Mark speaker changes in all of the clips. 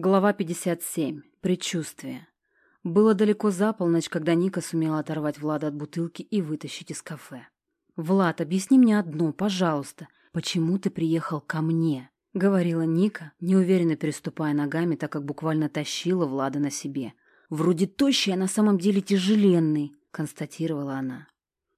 Speaker 1: Глава 57. Предчувствие. Было далеко за полночь, когда Ника сумела оторвать Влада от бутылки и вытащить из кафе. «Влад, объясни мне одно, пожалуйста. Почему ты приехал ко мне?» — говорила Ника, неуверенно переступая ногами, так как буквально тащила Влада на себе. «Вроде тощий, а на самом деле тяжеленный», — констатировала она.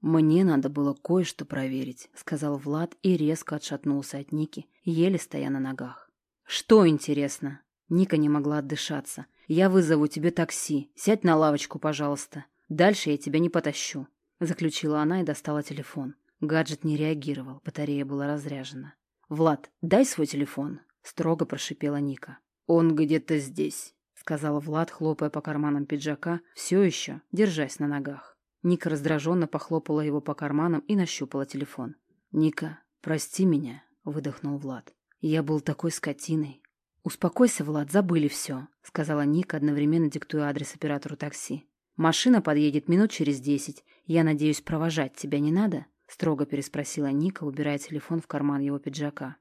Speaker 1: «Мне надо было кое-что проверить», — сказал Влад и резко отшатнулся от Ники, еле стоя на ногах. «Что интересно?» Ника не могла отдышаться. «Я вызову тебе такси. Сядь на лавочку, пожалуйста. Дальше я тебя не потащу», — заключила она и достала телефон. Гаджет не реагировал, батарея была разряжена. «Влад, дай свой телефон», — строго прошипела Ника. «Он где-то здесь», — сказал Влад, хлопая по карманам пиджака, все еще держась на ногах. Ника раздраженно похлопала его по карманам и нащупала телефон. «Ника, прости меня», — выдохнул Влад. «Я был такой скотиной. «Успокойся, Влад, забыли все», — сказала Ника, одновременно диктуя адрес оператору такси. «Машина подъедет минут через десять. Я надеюсь, провожать тебя не надо?» — строго переспросила Ника, убирая телефон в карман его пиджака.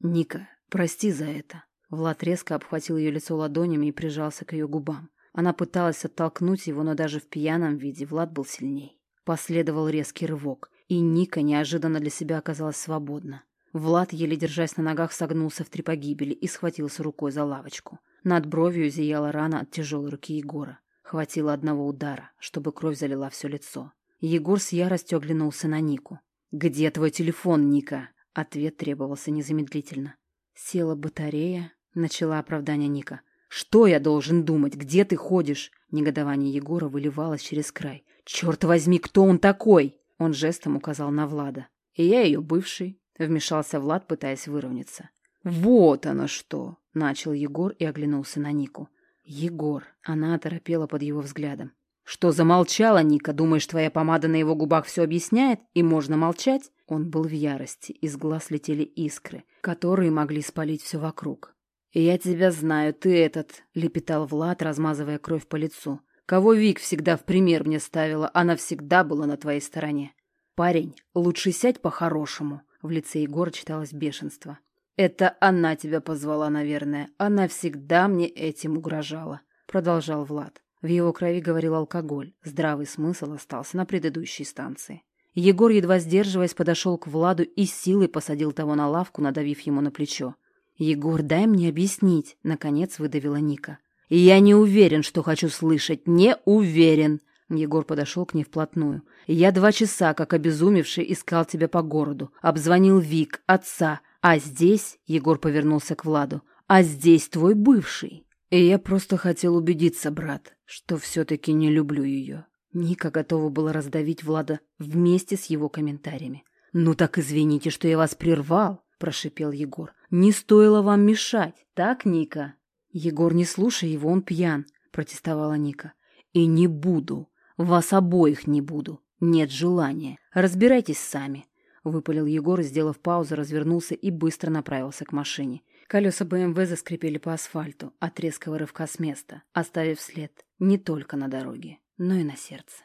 Speaker 1: «Ника, прости за это». Влад резко обхватил ее лицо ладонями и прижался к ее губам. Она пыталась оттолкнуть его, но даже в пьяном виде Влад был сильней. Последовал резкий рывок, и Ника неожиданно для себя оказалась свободна. Влад, еле держась на ногах, согнулся в три погибели и схватился рукой за лавочку. Над бровью зияла рана от тяжелой руки Егора. Хватило одного удара, чтобы кровь залила все лицо. Егор с яростью оглянулся на Нику. «Где твой телефон, Ника?» Ответ требовался незамедлительно. «Села батарея», — начала оправдание Ника. «Что я должен думать? Где ты ходишь?» Негодование Егора выливалось через край. «Черт возьми, кто он такой?» Он жестом указал на Влада. «И я ее бывший. Вмешался Влад, пытаясь выровняться. «Вот оно что!» — начал Егор и оглянулся на Нику. «Егор!» — она оторопела под его взглядом. «Что замолчала, Ника? Думаешь, твоя помада на его губах все объясняет, и можно молчать?» Он был в ярости, из глаз летели искры, которые могли спалить все вокруг. «Я тебя знаю, ты этот...» — лепетал Влад, размазывая кровь по лицу. «Кого Вик всегда в пример мне ставила, она всегда была на твоей стороне. Парень, лучше сядь по-хорошему. В лице Егора читалось бешенство. «Это она тебя позвала, наверное. Она всегда мне этим угрожала», — продолжал Влад. В его крови говорил алкоголь. Здравый смысл остался на предыдущей станции. Егор, едва сдерживаясь, подошел к Владу и силой посадил того на лавку, надавив ему на плечо. «Егор, дай мне объяснить», — наконец выдавила Ника. «Я не уверен, что хочу слышать. Не уверен», Егор подошел к ней вплотную. «Я два часа, как обезумевший, искал тебя по городу. Обзвонил Вик, отца. А здесь...» — Егор повернулся к Владу. «А здесь твой бывший. И я просто хотел убедиться, брат, что все-таки не люблю ее». Ника готова была раздавить Влада вместе с его комментариями. «Ну так извините, что я вас прервал», — прошипел Егор. «Не стоило вам мешать, так, Ника?» «Егор, не слушай его, он пьян», — протестовала Ника. «И не буду», вас обоих не буду. Нет желания. Разбирайтесь сами. Выпалил Егор, сделав паузу, развернулся и быстро направился к машине. Колеса БМВ заскрипели по асфальту от резкого рывка с места, оставив след не только на дороге, но и на сердце.